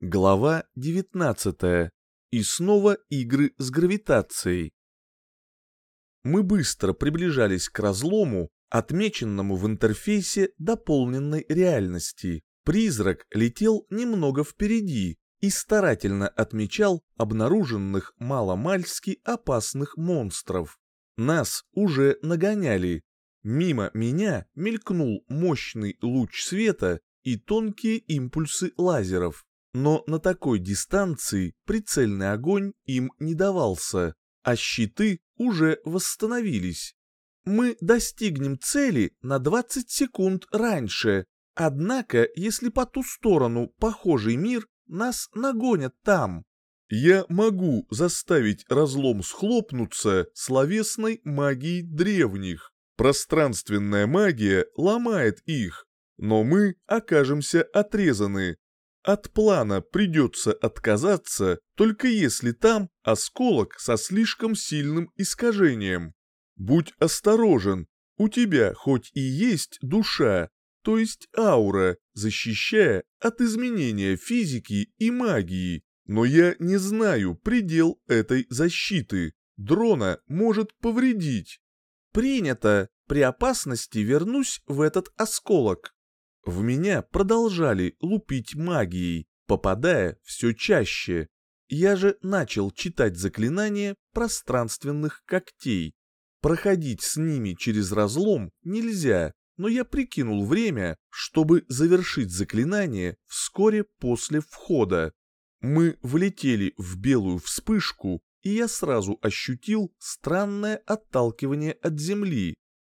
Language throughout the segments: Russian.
Глава 19. И снова игры с гравитацией. Мы быстро приближались к разлому, отмеченному в интерфейсе дополненной реальности. Призрак летел немного впереди и старательно отмечал обнаруженных маломальски опасных монстров. Нас уже нагоняли. Мимо меня мелькнул мощный луч света и тонкие импульсы лазеров но на такой дистанции прицельный огонь им не давался, а щиты уже восстановились. Мы достигнем цели на 20 секунд раньше, однако, если по ту сторону похожий мир, нас нагонят там. Я могу заставить разлом схлопнуться словесной магией древних. Пространственная магия ломает их, но мы окажемся отрезаны, от плана придется отказаться, только если там осколок со слишком сильным искажением. Будь осторожен, у тебя хоть и есть душа, то есть аура, защищая от изменения физики и магии, но я не знаю предел этой защиты. Дрона может повредить. Принято. При опасности вернусь в этот осколок. В меня продолжали лупить магией, попадая все чаще. Я же начал читать заклинания пространственных когтей. Проходить с ними через разлом нельзя, но я прикинул время, чтобы завершить заклинание вскоре после входа. Мы влетели в белую вспышку, и я сразу ощутил странное отталкивание от земли.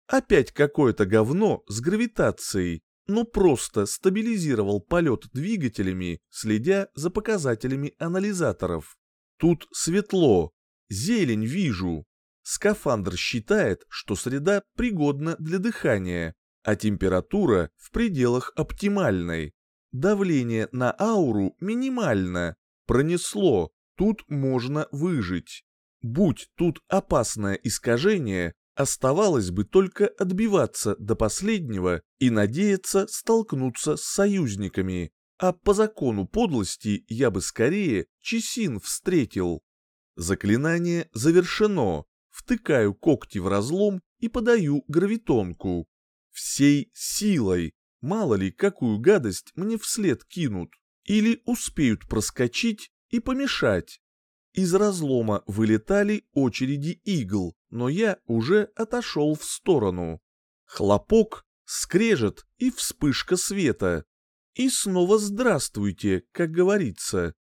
Опять какое-то говно с гравитацией, но просто стабилизировал полет двигателями, следя за показателями анализаторов. Тут светло, зелень вижу. Скафандр считает, что среда пригодна для дыхания, а температура в пределах оптимальной. Давление на ауру минимально. Пронесло, тут можно выжить. Будь тут опасное искажение, Оставалось бы только отбиваться до последнего и надеяться столкнуться с союзниками, а по закону подлости я бы скорее Чесин встретил. Заклинание завершено, втыкаю когти в разлом и подаю гравитонку. Всей силой, мало ли какую гадость мне вслед кинут, или успеют проскочить и помешать. Из разлома вылетали очереди игл, но я уже отошел в сторону. Хлопок, скрежет и вспышка света. И снова здравствуйте, как говорится.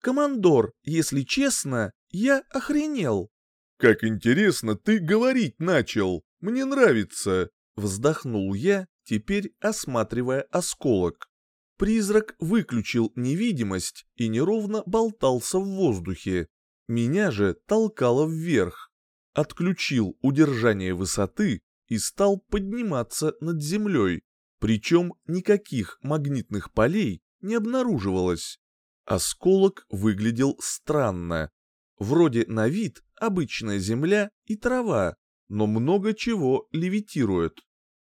Командор, если честно, я охренел. Как интересно ты говорить начал. Мне нравится, вздохнул я, теперь осматривая осколок. Призрак выключил невидимость и неровно болтался в воздухе. Меня же толкало вверх. Отключил удержание высоты и стал подниматься над землей. Причем никаких магнитных полей не обнаруживалось. Осколок выглядел странно. Вроде на вид обычная земля и трава, но много чего левитирует.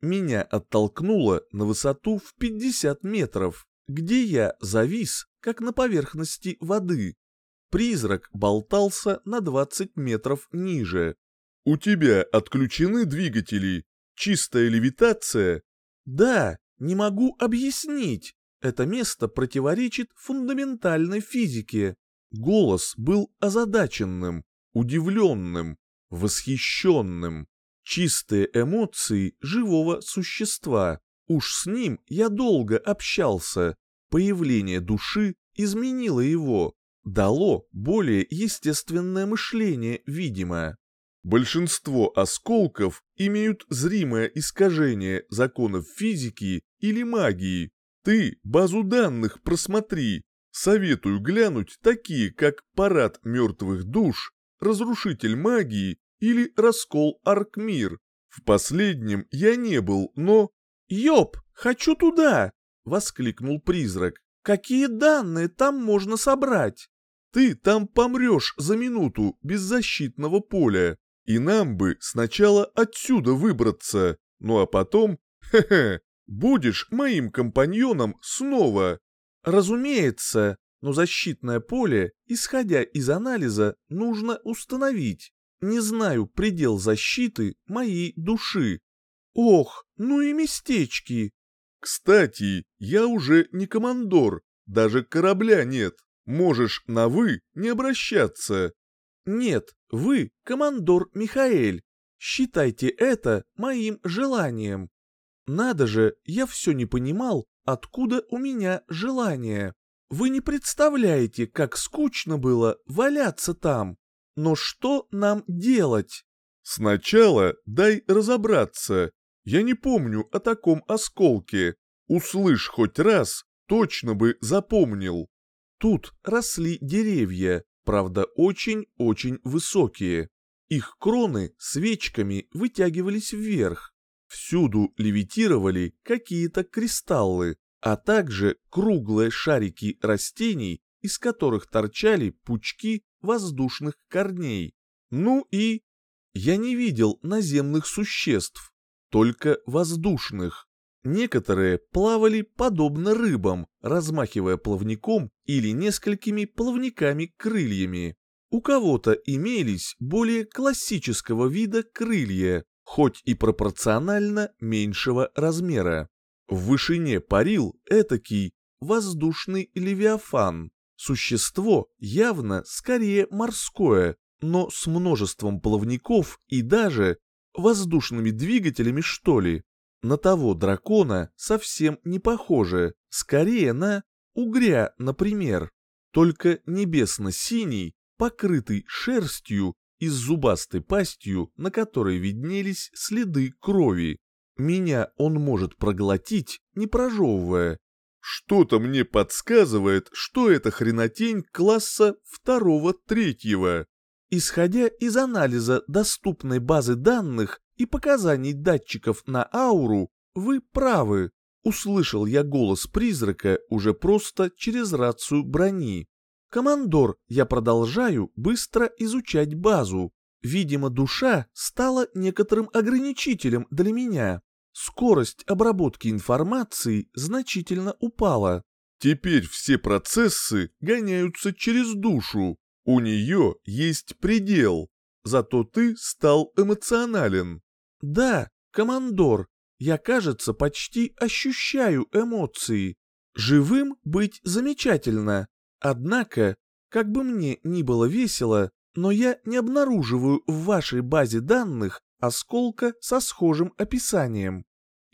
Меня оттолкнуло на высоту в 50 метров, где я завис, как на поверхности воды. Призрак болтался на 20 метров ниже. «У тебя отключены двигатели? Чистая левитация?» «Да, не могу объяснить. Это место противоречит фундаментальной физике». Голос был озадаченным, удивленным, восхищенным. Чистые эмоции живого существа. Уж с ним я долго общался. Появление души изменило его дало более естественное мышление, видимо. Большинство осколков имеют зримое искажение законов физики или магии. Ты базу данных просмотри. Советую глянуть такие, как Парад мертвых душ, Разрушитель магии или Раскол Аркмир. В последнем я не был, но... «Ёп, хочу туда!» — воскликнул призрак. «Какие данные там можно собрать?» Ты там помрешь за минуту без защитного поля, и нам бы сначала отсюда выбраться, ну а потом, хе-хе, будешь моим компаньоном снова. Разумеется, но защитное поле, исходя из анализа, нужно установить. Не знаю предел защиты моей души. Ох, ну и местечки. Кстати, я уже не командор, даже корабля нет. Можешь на «вы» не обращаться. Нет, вы командор Михаэль. Считайте это моим желанием. Надо же, я все не понимал, откуда у меня желание. Вы не представляете, как скучно было валяться там. Но что нам делать? Сначала дай разобраться. Я не помню о таком осколке. Услышь хоть раз, точно бы запомнил. Тут росли деревья, правда очень-очень высокие. Их кроны свечками вытягивались вверх. Всюду левитировали какие-то кристаллы, а также круглые шарики растений, из которых торчали пучки воздушных корней. Ну и... Я не видел наземных существ, только воздушных. Некоторые плавали подобно рыбам, размахивая плавником или несколькими плавниками крыльями. У кого-то имелись более классического вида крылья, хоть и пропорционально меньшего размера. В вышине парил этакий воздушный левиафан. Существо явно скорее морское, но с множеством плавников и даже воздушными двигателями, что ли. На того дракона совсем не похоже, скорее на угря, например. Только небесно-синий, покрытый шерстью и с зубастой пастью, на которой виднелись следы крови. Меня он может проглотить, не прожевывая. Что-то мне подсказывает, что это хренотень класса второго-третьего. Исходя из анализа доступной базы данных и показаний датчиков на ауру, вы правы. Услышал я голос призрака уже просто через рацию брони. «Командор, я продолжаю быстро изучать базу. Видимо, душа стала некоторым ограничителем для меня скорость обработки информации значительно упала. Теперь все процессы гоняются через душу. У нее есть предел. Зато ты стал эмоционален. Да, командор, я, кажется, почти ощущаю эмоции. Живым быть замечательно. Однако, как бы мне ни было весело, но я не обнаруживаю в вашей базе данных осколка со схожим описанием.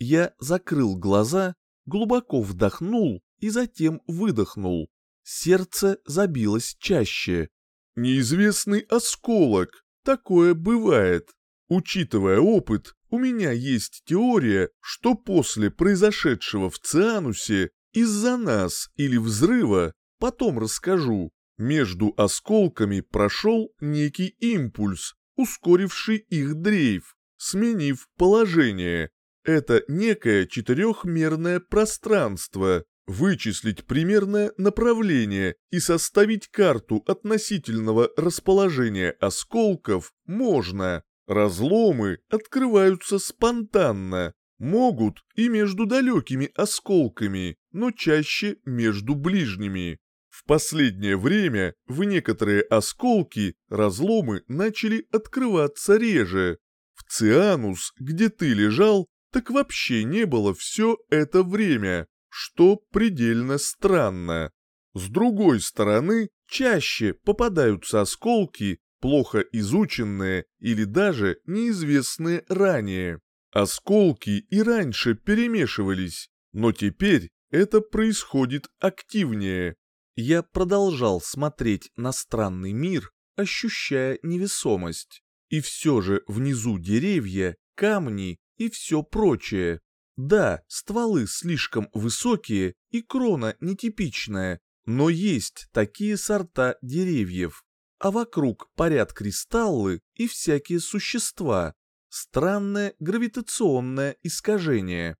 Я закрыл глаза, глубоко вдохнул и затем выдохнул. Сердце забилось чаще. «Неизвестный осколок. Такое бывает. Учитывая опыт, у меня есть теория, что после произошедшего в Цианусе из-за нас или взрыва, потом расскажу, между осколками прошел некий импульс, ускоривший их дрейф, сменив положение. Это некое четырехмерное пространство. Вычислить примерное направление и составить карту относительного расположения осколков можно. Разломы открываются спонтанно. Могут и между далекими осколками, но чаще между ближними. В последнее время в некоторые осколки разломы начали открываться реже. В Цианус, где ты лежал, так вообще не было все это время, что предельно странно. С другой стороны, чаще попадаются осколки, плохо изученные или даже неизвестные ранее. Осколки и раньше перемешивались, но теперь это происходит активнее. Я продолжал смотреть на странный мир, ощущая невесомость. И все же внизу деревья, камни и все прочее. Да, стволы слишком высокие и крона нетипичная, но есть такие сорта деревьев. А вокруг парят кристаллы и всякие существа. Странное гравитационное искажение.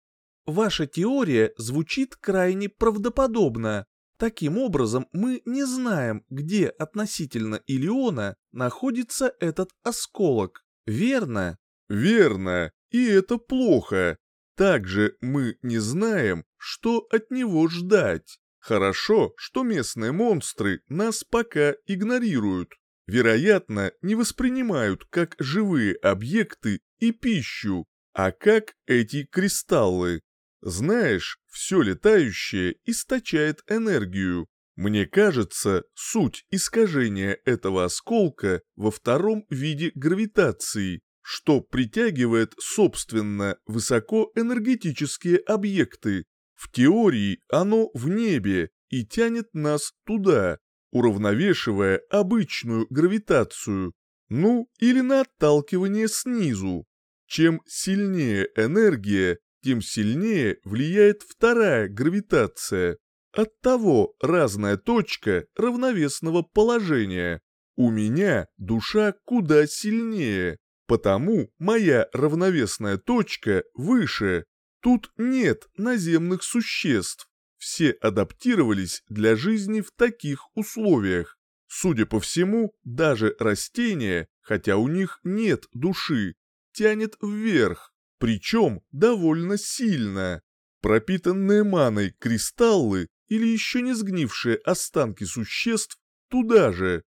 Ваша теория звучит крайне правдоподобно. Таким образом, мы не знаем, где относительно Илиона находится этот осколок. Верно? Верно. И это плохо. Также мы не знаем, что от него ждать. Хорошо, что местные монстры нас пока игнорируют. Вероятно, не воспринимают как живые объекты и пищу, а как эти кристаллы. Знаешь, все летающее источает энергию. Мне кажется, суть искажения этого осколка во втором виде гравитации, что притягивает, собственно, высокоэнергетические объекты. В теории оно в небе и тянет нас туда, уравновешивая обычную гравитацию, ну или на отталкивание снизу. Чем сильнее энергия, тем сильнее влияет вторая гравитация. Оттого разная точка равновесного положения. У меня душа куда сильнее, потому моя равновесная точка выше. Тут нет наземных существ. Все адаптировались для жизни в таких условиях. Судя по всему, даже растения, хотя у них нет души, тянет вверх, причем довольно сильно. Пропитанные маной кристаллы или еще не сгнившие останки существ туда же.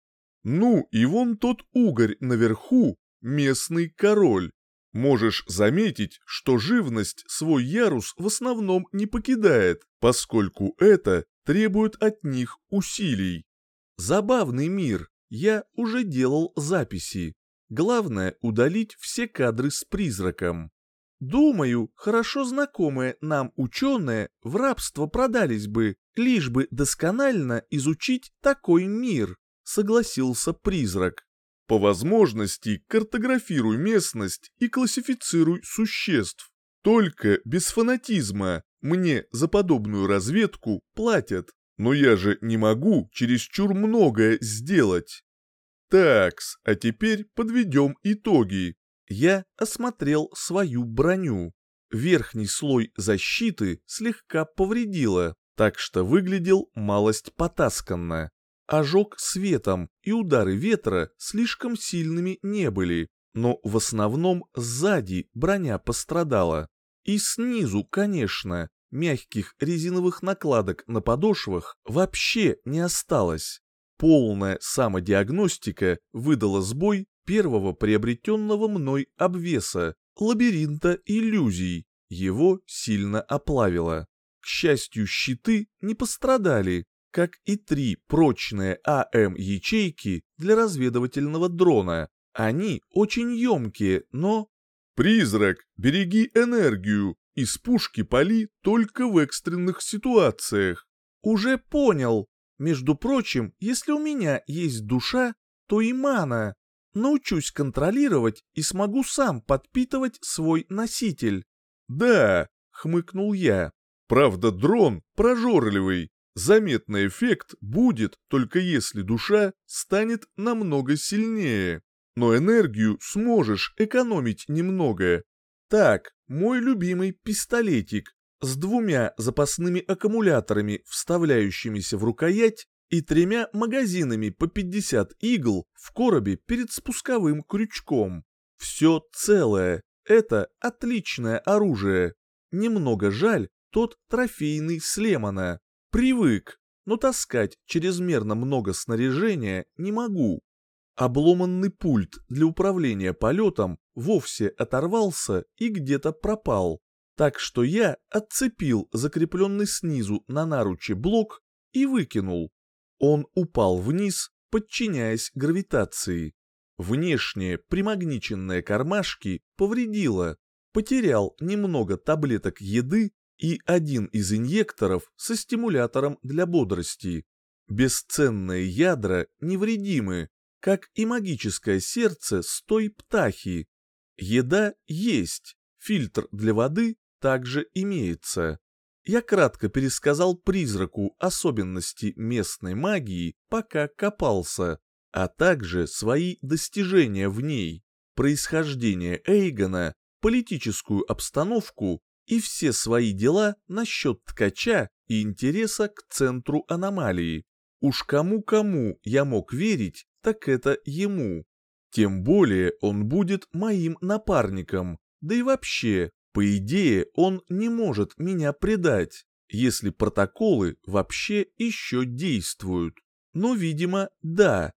Ну и вон тот угорь наверху, местный король. Можешь заметить, что живность свой ярус в основном не покидает, поскольку это требует от них усилий. Забавный мир, я уже делал записи. Главное удалить все кадры с призраком. Думаю, хорошо знакомые нам ученые в рабство продались бы, лишь бы досконально изучить такой мир, согласился призрак. По возможности картографируй местность и классифицируй существ. Только без фанатизма. Мне за подобную разведку платят. Но я же не могу чересчур многое сделать. Такс, а теперь подведем итоги. Я осмотрел свою броню. Верхний слой защиты слегка повредило, так что выглядел малость потасканно. Ожог светом и удары ветра слишком сильными не были, но в основном сзади броня пострадала. И снизу, конечно, мягких резиновых накладок на подошвах вообще не осталось. Полная самодиагностика выдала сбой первого приобретенного мной обвеса, лабиринта иллюзий. Его сильно оплавило. К счастью, щиты не пострадали, как и три прочные АМ-ячейки для разведывательного дрона. Они очень емкие, но... «Призрак, береги энергию, из пушки пали только в экстренных ситуациях». «Уже понял. Между прочим, если у меня есть душа, то и мана. Научусь контролировать и смогу сам подпитывать свой носитель». «Да», — хмыкнул я. «Правда, дрон прожорливый, Заметный эффект будет только если душа станет намного сильнее. Но энергию сможешь экономить немного. Так, мой любимый пистолетик с двумя запасными аккумуляторами, вставляющимися в рукоять, и тремя магазинами по 50 игл в коробе перед спусковым крючком. Все целое. Это отличное оружие. Немного жаль тот трофейный Слемана. Привык, но таскать чрезмерно много снаряжения не могу. Обломанный пульт для управления полетом вовсе оторвался и где-то пропал. Так что я отцепил закрепленный снизу на наруче блок и выкинул. Он упал вниз, подчиняясь гравитации. Внешние примагниченные кармашки повредило. Потерял немного таблеток еды и один из инъекторов со стимулятором для бодрости. Бесценные ядра невредимы, как и магическое сердце с той птахи. Еда есть, фильтр для воды также имеется. Я кратко пересказал призраку особенности местной магии, пока копался, а также свои достижения в ней, происхождение Эйгона, политическую обстановку и все свои дела насчет ткача и интереса к центру аномалии. Уж кому-кому я мог верить, так это ему. Тем более он будет моим напарником, да и вообще, по идее, он не может меня предать. если протоколы вообще еще действуют. Но, видимо, да.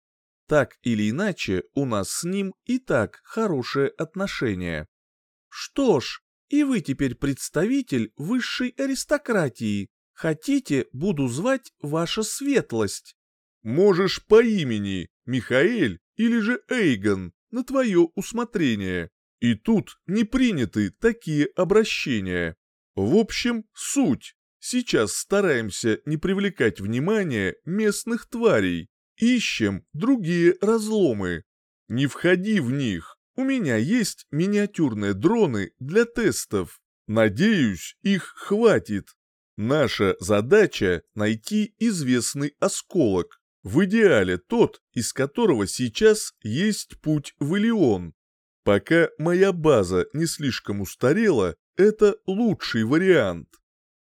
Так или иначе, у нас с ним и так хорошее отношение. Что ж, и вы теперь представитель высшей аристократии. Хотите, буду звать ваша светлость. Можешь по имени, Михаэль или же Эйгон, на твое усмотрение. И тут не приняты такие обращения. В общем, суть. Сейчас стараемся не привлекать внимание местных тварей. Ищем другие разломы. Не входи в них. У меня есть миниатюрные дроны для тестов. Надеюсь, их хватит. Наша задача — найти известный осколок. В идеале тот, из которого сейчас есть путь в Илион. Пока моя база не слишком устарела, это лучший вариант.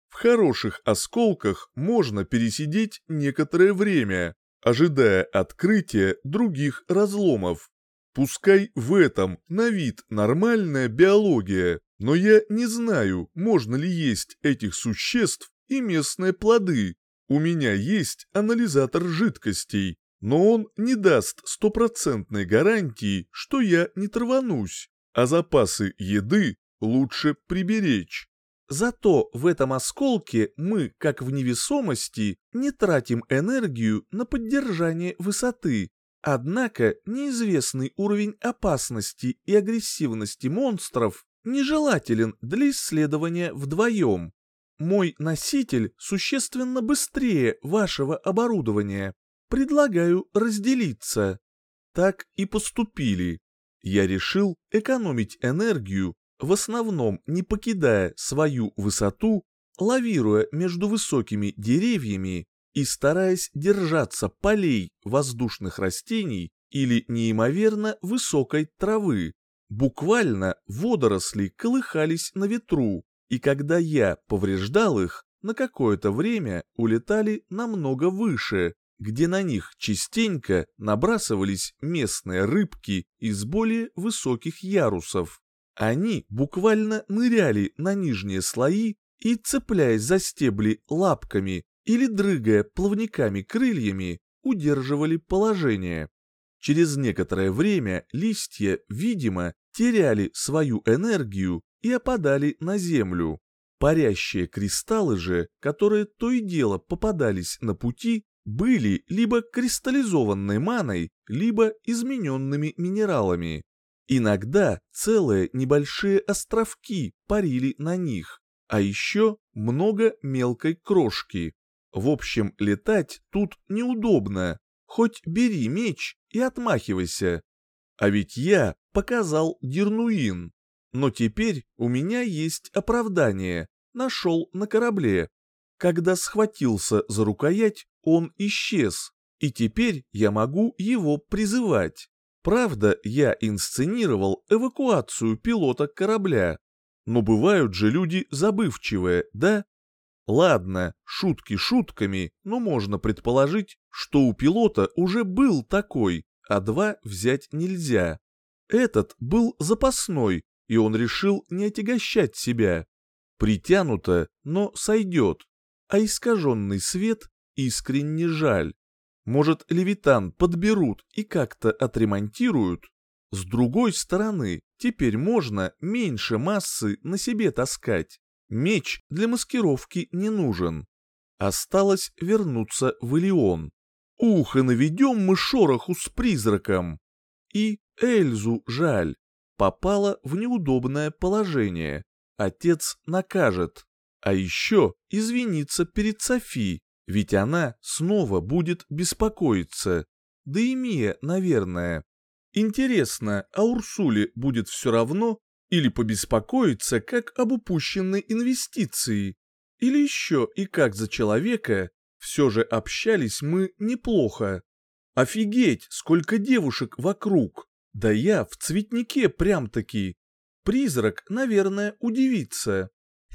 В хороших осколках можно пересидеть некоторое время, ожидая открытия других разломов. Пускай в этом на вид нормальная биология, но я не знаю, можно ли есть этих существ и местные плоды. У меня есть анализатор жидкостей, но он не даст стопроцентной гарантии, что я не траванусь, а запасы еды лучше приберечь. Зато в этом осколке мы, как в невесомости, не тратим энергию на поддержание высоты. Однако неизвестный уровень опасности и агрессивности монстров нежелателен для исследования вдвоем. Мой носитель существенно быстрее вашего оборудования. Предлагаю разделиться. Так и поступили. Я решил экономить энергию в основном не покидая свою высоту, лавируя между высокими деревьями и стараясь держаться полей воздушных растений или неимоверно высокой травы. Буквально водоросли колыхались на ветру, и когда я повреждал их, на какое-то время улетали намного выше, где на них частенько набрасывались местные рыбки из более высоких ярусов. Они буквально ныряли на нижние слои и, цепляясь за стебли лапками или дрыгая плавниками крыльями, удерживали положение. Через некоторое время листья, видимо, теряли свою энергию и опадали на землю. Парящие кристаллы же, которые то и дело попадались на пути, были либо кристаллизованной маной, либо измененными минералами. Иногда целые небольшие островки парили на них, а еще много мелкой крошки. В общем, летать тут неудобно, хоть бери меч и отмахивайся. А ведь я показал Дернуин, но теперь у меня есть оправдание, нашел на корабле. Когда схватился за рукоять, он исчез, и теперь я могу его призывать. Правда, я инсценировал эвакуацию пилота корабля. Но бывают же люди забывчивые, да? Ладно, шутки шутками, но можно предположить, что у пилота уже был такой, а два взять нельзя. Этот был запасной, и он решил не отягощать себя. Притянуто, но сойдет, а искаженный свет искренне жаль. Может, левитан подберут и как-то отремонтируют? С другой стороны, теперь можно меньше массы на себе таскать. Меч для маскировки не нужен. Осталось вернуться в Илион. Ух, и наведем мы шороху с призраком. И Эльзу жаль. Попала в неудобное положение. Отец накажет. А еще извиниться перед Софи, ведь она снова будет беспокоиться. Да и Мия, наверное. Интересно, а Урсуле будет все равно или побеспокоиться как об упущенной инвестиции? Или еще и как за человека, все же общались мы неплохо. Офигеть, сколько девушек вокруг. Да я в цветнике прям-таки. Призрак, наверное, удивится.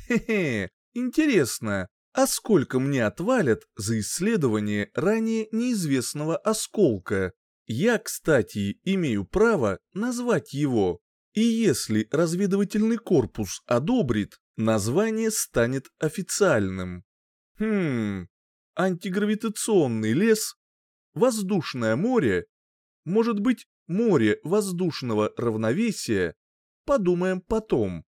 Хе-хе, интересно, а сколько мне отвалят за исследование ранее неизвестного осколка? Я, кстати, имею право назвать его. И если разведывательный корпус одобрит, название станет официальным. Хм, антигравитационный лес, воздушное море, может быть, море воздушного равновесия, подумаем потом.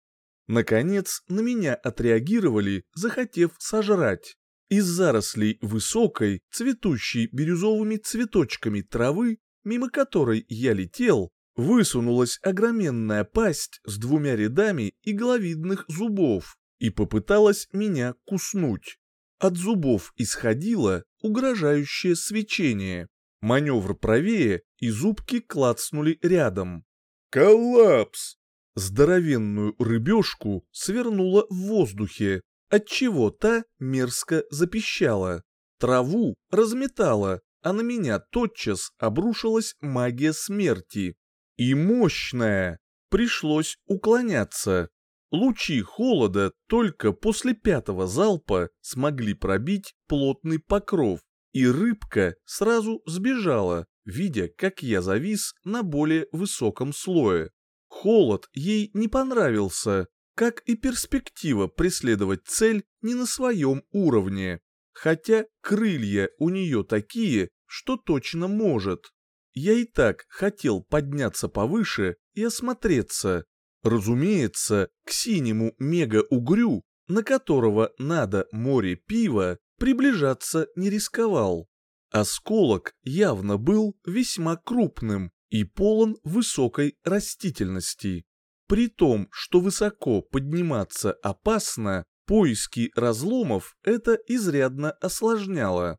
Наконец, на меня отреагировали, захотев сожрать. Из зарослей высокой, цветущей бирюзовыми цветочками травы, мимо которой я летел, высунулась огроменная пасть с двумя рядами игловидных зубов и попыталась меня куснуть. От зубов исходило угрожающее свечение. Маневр правее, и зубки клацнули рядом. «Коллапс!» Здоровенную рыбешку свернула в воздухе, отчего та мерзко запищала. Траву разметала, а на меня тотчас обрушилась магия смерти. И мощная. Пришлось уклоняться. Лучи холода только после пятого залпа смогли пробить плотный покров, и рыбка сразу сбежала, видя, как я завис на более высоком слое. Холод ей не понравился, как и перспектива преследовать цель не на своем уровне. Хотя крылья у нее такие, что точно может. Я и так хотел подняться повыше и осмотреться, Разумеется, к синему мега-угрю, на которого надо море пива, приближаться не рисковал. Осколок явно был весьма крупным и полон высокой растительности. При том, что высоко подниматься опасно, поиски разломов это изрядно осложняло.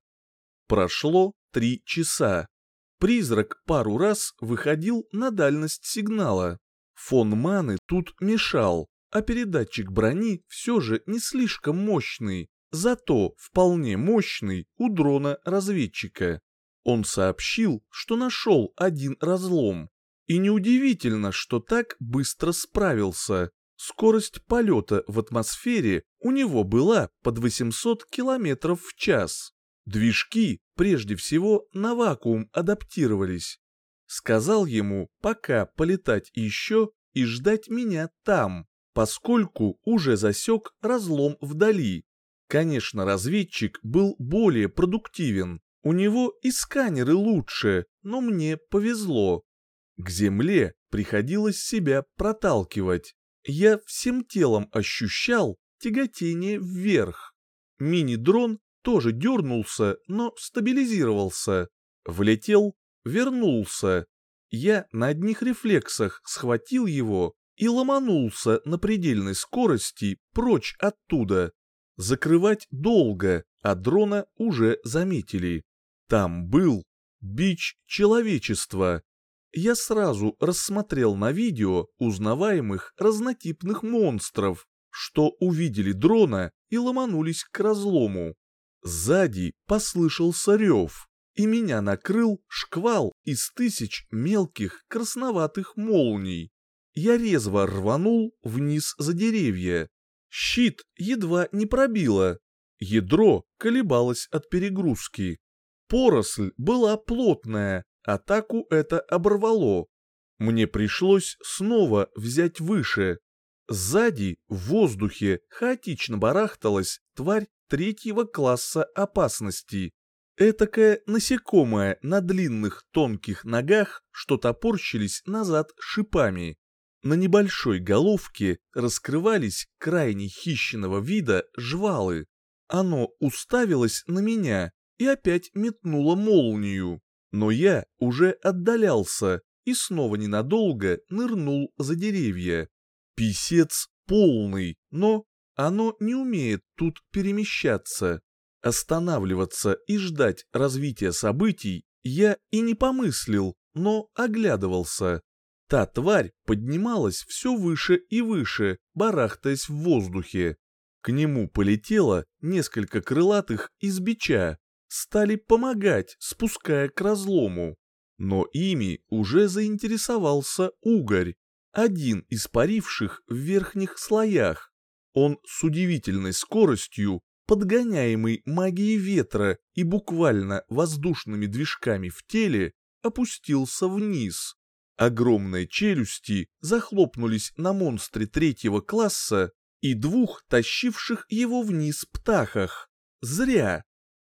Прошло три часа. Призрак пару раз выходил на дальность сигнала, Фон маны тут мешал, а передатчик брони все же не слишком мощный, зато вполне мощный у дрона-разведчика. Он сообщил, что нашел один разлом. И неудивительно, что так быстро справился. Скорость полета в атмосфере у него была под 800 км в час. Движки прежде всего на вакуум адаптировались, Сказал ему пока полетать еще и ждать меня там, поскольку уже засек разлом вдали. Конечно, разведчик был более продуктивен, у него и сканеры лучше, но мне повезло. К земле приходилось себя проталкивать. Я всем телом ощущал тяготение вверх. Мини-дрон тоже дернулся, но стабилизировался. Влетел вернулся. Я на одних рефлексах схватил его и ломанулся на предельной скорости прочь оттуда. Закрывать долго, а дрона уже заметили. Там был бич человечества. Я сразу рассмотрел на видео узнаваемых разнотипных монстров, что увидели дрона и ломанулись к разлому. Сзади послышался рев и меня накрыл шквал из тысяч мелких красноватых молний. Я резво рванул вниз за деревья. Щит едва не пробило. Ядро колебалось от перегрузки. Поросль была плотная, атаку это оборвало. Мне пришлось снова взять выше. Сзади, в воздухе, хаотично барахталась тварь третьего класса опасности. Этакое насекомое на длинных тонких ногах, что топорщились назад шипами. На небольшой головке раскрывались крайне хищного вида жвалы. Оно уставилось на меня и опять метнуло молнию. Но я уже отдалялся и снова ненадолго нырнул за деревья. Писец полный, но оно не умеет тут перемещаться. Останавливаться и ждать развития событий я и не помыслил, но оглядывался. Та тварь поднималась все выше и выше, барахтаясь в воздухе. К нему полетело несколько крылатых из бича, стали помогать, спуская к разлому. Но ими уже заинтересовался угорь, один из паривших в верхних слоях. Он с удивительной скоростью подгоняемый магией ветра и буквально воздушными движками в теле, опустился вниз. Огромные челюсти захлопнулись на монстре третьего класса и двух тащивших его вниз птахах. зря.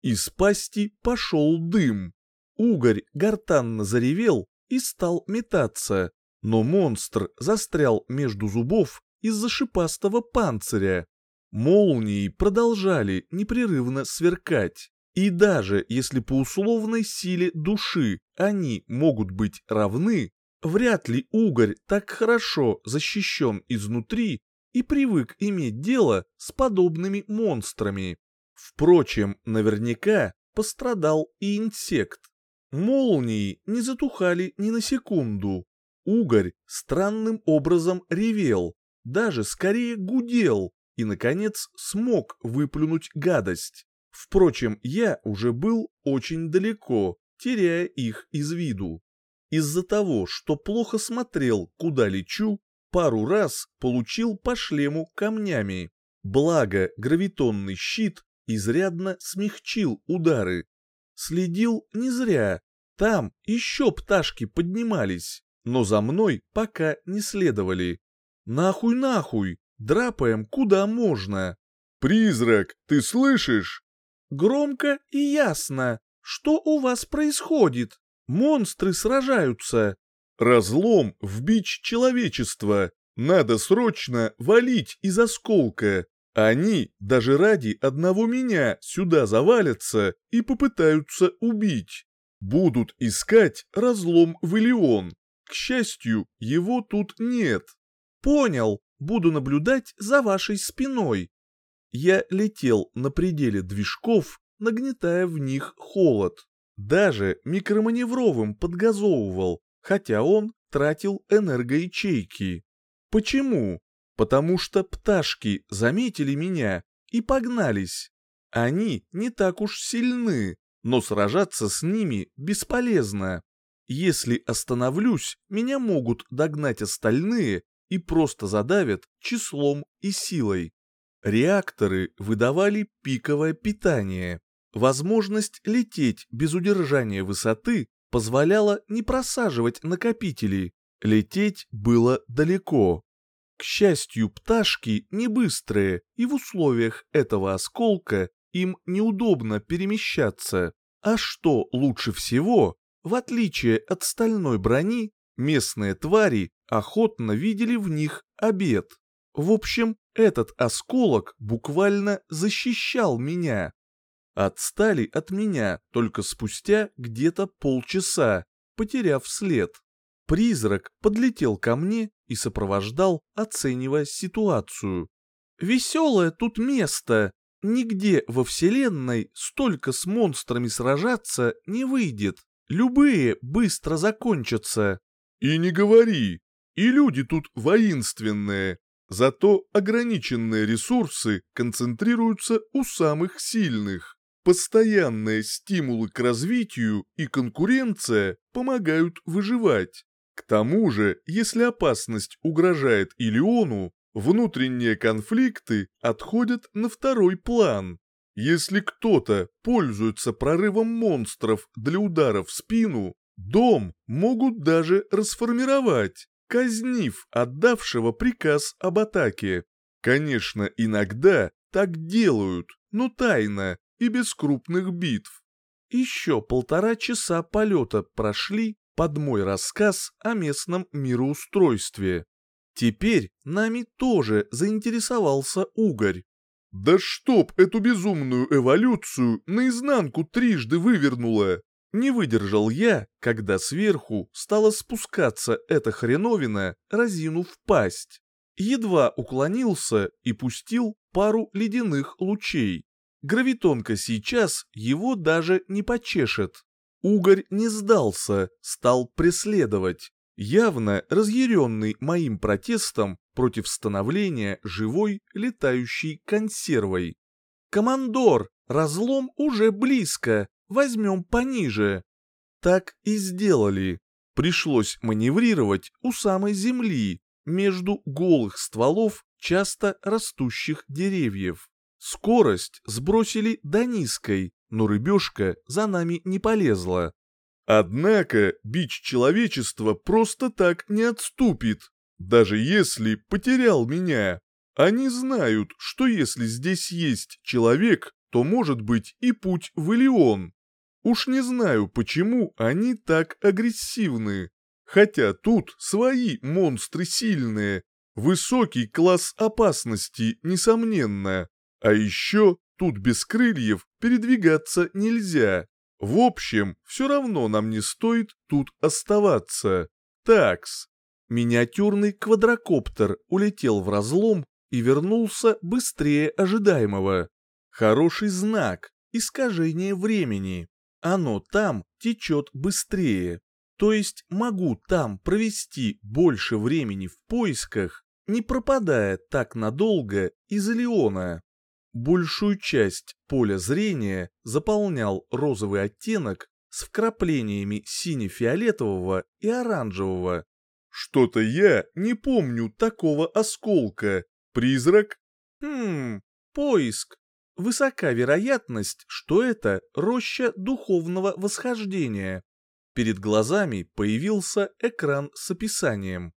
Из пасти пошел дым. Угорь гортанно заревел и стал метаться, но монстр застрял между зубов из-за шипастого панциря. Молнии продолжали непрерывно сверкать. И даже если по условной силе души они могут быть равны, вряд ли угорь так хорошо защищен изнутри и привык иметь дело с подобными монстрами. Впрочем, наверняка пострадал и инсект. Молнии не затухали ни на секунду. Угорь странным образом ревел, даже скорее гудел и, наконец, смог выплюнуть гадость. Впрочем, я уже был очень далеко, теряя их из виду. Из-за того, что плохо смотрел, куда лечу, пару раз получил по шлему камнями. Благо, гравитонный щит изрядно смягчил удары. Следил не зря. Там еще пташки поднимались, но за мной пока не следовали. Нахуй, нахуй, драпаем куда можно. «Призрак, ты слышишь?» Громко и ясно. Что у вас происходит? Монстры сражаются. Разлом в бич человечества. Надо срочно валить из осколка. Они даже ради одного меня сюда завалятся и попытаются убить. Будут искать разлом в Илион. К счастью, его тут нет. Понял, буду наблюдать за вашей спиной. Я летел на пределе движков, нагнетая в них холод. Даже микроманевровым подгазовывал, хотя он тратил энергоячейки. Почему? Потому что пташки заметили меня и погнались. Они не так уж сильны, но сражаться с ними бесполезно. Если остановлюсь, меня могут догнать остальные и просто задавят числом и силой. Реакторы выдавали пиковое питание. Возможность лететь без удержания высоты позволяла не просаживать накопители. Лететь было далеко. К счастью, пташки не быстрые, и в условиях этого осколка им неудобно перемещаться. А что лучше всего, в отличие от стальной брони, местные твари охотно видели в них обед. В общем, этот осколок буквально защищал меня. Отстали от меня только спустя где-то полчаса, потеряв след. Призрак подлетел ко мне и сопровождал, оценивая ситуацию. «Веселое тут место. Нигде во Вселенной столько с монстрами сражаться не выйдет. Любые быстро закончатся». «И не говори. И люди тут воинственные. Зато ограниченные ресурсы концентрируются у самых сильных. Постоянные стимулы к развитию и конкуренция помогают выживать. К тому же, если опасность угрожает Илиону, внутренние конфликты отходят на второй план. Если кто-то пользуется прорывом монстров для удара в спину, дом могут даже расформировать казнив отдавшего приказ об атаке. Конечно, иногда так делают, но тайно и без крупных битв. Еще полтора часа полета прошли под мой рассказ о местном мироустройстве. Теперь нами тоже заинтересовался угорь. Да чтоб эту безумную эволюцию наизнанку трижды вывернула! Не выдержал я, когда сверху стала спускаться эта хреновина, разинув пасть. Едва уклонился и пустил пару ледяных лучей. Гравитонка сейчас его даже не почешет. Угорь не сдался, стал преследовать, явно разъяренный моим протестом против становления живой летающей консервой. «Командор, разлом уже близко, возьмем пониже. Так и сделали. Пришлось маневрировать у самой земли, между голых стволов часто растущих деревьев. Скорость сбросили до низкой, но рыбешка за нами не полезла. Однако бич человечества просто так не отступит, даже если потерял меня. Они знают, что если здесь есть человек, то может быть и путь в Илион. Уж не знаю, почему они так агрессивны. Хотя тут свои монстры сильные. Высокий класс опасности, несомненно. А еще тут без крыльев передвигаться нельзя. В общем, все равно нам не стоит тут оставаться. Такс. Миниатюрный квадрокоптер улетел в разлом и вернулся быстрее ожидаемого. Хороший знак, искажение времени. Оно там течет быстрее. То есть могу там провести больше времени в поисках, не пропадая так надолго из Леона. Большую часть поля зрения заполнял розовый оттенок с вкраплениями сине-фиолетового и оранжевого. Что-то я не помню такого осколка. Призрак? Хм, поиск. Высока вероятность, что это роща духовного восхождения. Перед глазами появился экран с описанием.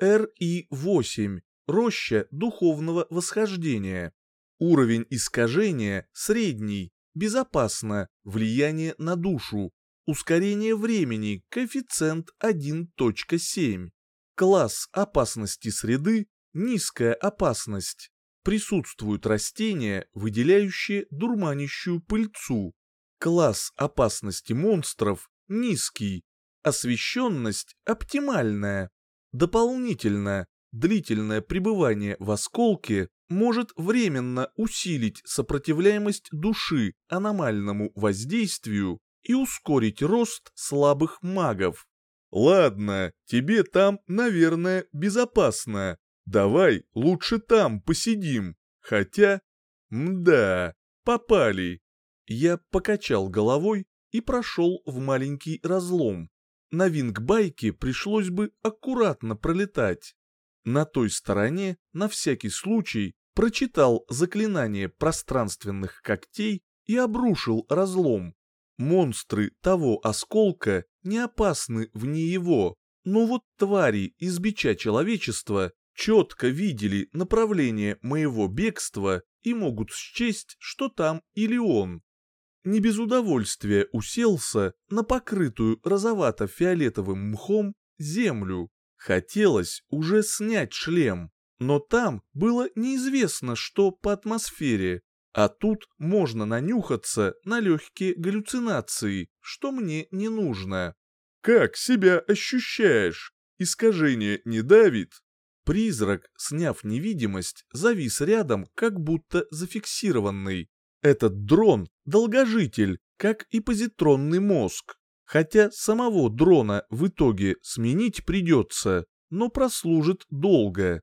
РИ-8. Роща духовного восхождения. Уровень искажения средний, безопасно, влияние на душу, ускорение времени, коэффициент 1.7. Класс опасности среды, низкая опасность. Присутствуют растения, выделяющие дурманящую пыльцу. Класс опасности монстров низкий. Освещенность оптимальная. Дополнительно, длительное пребывание в осколке может временно усилить сопротивляемость души аномальному воздействию и ускорить рост слабых магов. Ладно, тебе там, наверное, безопасно. Давай лучше там посидим. Хотя, мда, попали. Я покачал головой и прошел в маленький разлом. На вингбайке пришлось бы аккуратно пролетать. На той стороне, на всякий случай, прочитал заклинание пространственных когтей и обрушил разлом. Монстры того осколка не опасны вне его, но вот твари из бича человечества четко видели направление моего бегства и могут счесть, что там или он. Не без удовольствия уселся на покрытую розовато-фиолетовым мхом землю. Хотелось уже снять шлем, но там было неизвестно, что по атмосфере, а тут можно нанюхаться на легкие галлюцинации, что мне не нужно. «Как себя ощущаешь? Искажение не давит?» Призрак, сняв невидимость, завис рядом, как будто зафиксированный. Этот дрон — долгожитель, как и позитронный мозг. Хотя самого дрона в итоге сменить придется, но прослужит долго.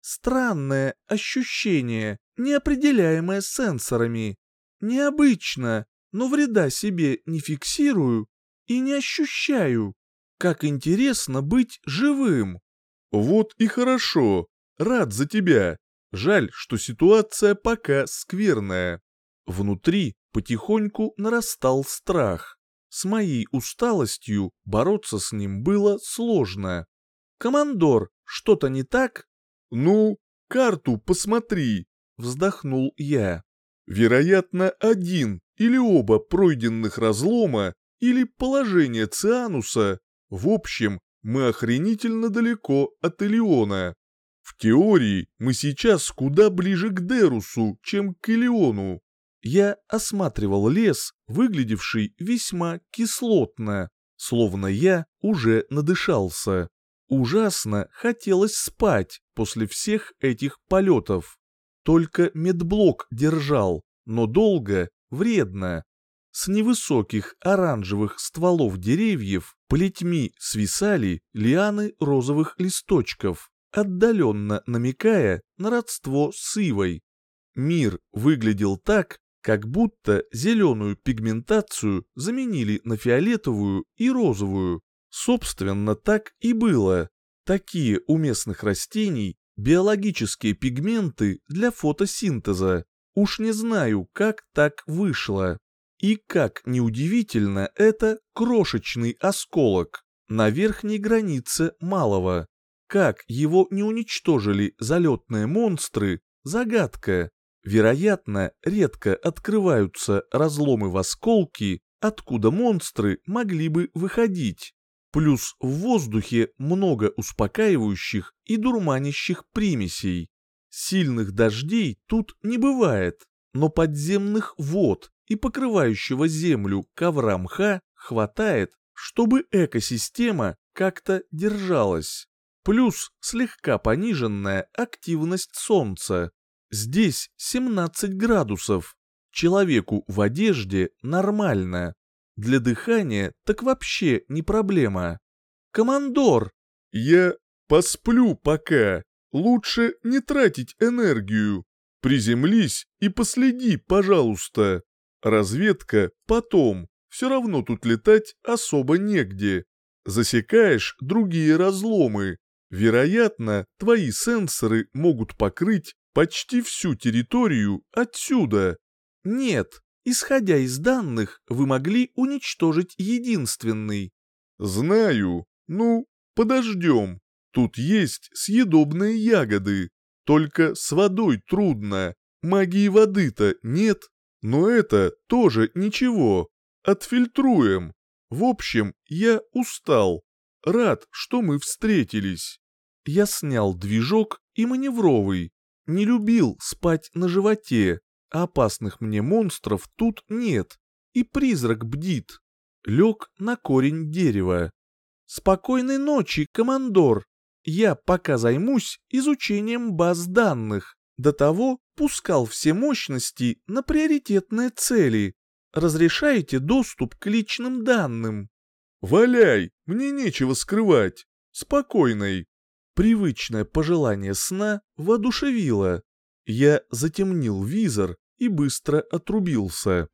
Странное ощущение, неопределяемое сенсорами. Необычно, но вреда себе не фиксирую и не ощущаю. Как интересно быть живым. Вот и хорошо. Рад за тебя. Жаль, что ситуация пока скверная. Внутри потихоньку нарастал страх. С моей усталостью бороться с ним было сложно. «Командор, что-то не так?» «Ну, карту посмотри», — вздохнул я. «Вероятно, один или оба пройденных разлома или положение Циануса. В общем, мы охренительно далеко от Элеона. В теории мы сейчас куда ближе к Дерусу, чем к Элеону. Я осматривал лес, выглядевший весьма кислотно, словно я уже надышался. Ужасно хотелось спать после всех этих полетов. Только медблок держал, но долго, вредно. С невысоких оранжевых стволов деревьев плетьми свисали лианы розовых листочков, отдаленно намекая на родство с ивой. Мир выглядел так, как будто зеленую пигментацию заменили на фиолетовую и розовую. Собственно, так и было. Такие у местных растений биологические пигменты для фотосинтеза. Уж не знаю, как так вышло. И как неудивительно, это крошечный осколок на верхней границе малого. Как его не уничтожили залетные монстры – загадка. Вероятно, редко открываются разломы в осколки, откуда монстры могли бы выходить. Плюс в воздухе много успокаивающих и дурманящих примесей. Сильных дождей тут не бывает, но подземных вод и покрывающего землю ковра мха хватает, чтобы экосистема как-то держалась. Плюс слегка пониженная активность Солнца. Здесь 17 градусов. Человеку в одежде нормально. Для дыхания так вообще не проблема. Командор! Я посплю пока. Лучше не тратить энергию. Приземлись и последи, пожалуйста. Разведка потом. Все равно тут летать особо негде. Засекаешь другие разломы. Вероятно, твои сенсоры могут покрыть почти всю территорию отсюда. Нет, исходя из данных, вы могли уничтожить единственный. Знаю. Ну, подождем. Тут есть съедобные ягоды. Только с водой трудно. Магии воды-то нет. Но это тоже ничего. Отфильтруем. В общем, я устал. Рад, что мы встретились. Я снял движок и маневровый. Не любил спать на животе. А опасных мне монстров тут нет. И призрак бдит. Лег на корень дерева. «Спокойной ночи, командор!» я пока займусь изучением баз данных. До того пускал все мощности на приоритетные цели. Разрешаете доступ к личным данным? Валяй, мне нечего скрывать. Спокойной. Привычное пожелание сна воодушевило. Я затемнил визор и быстро отрубился.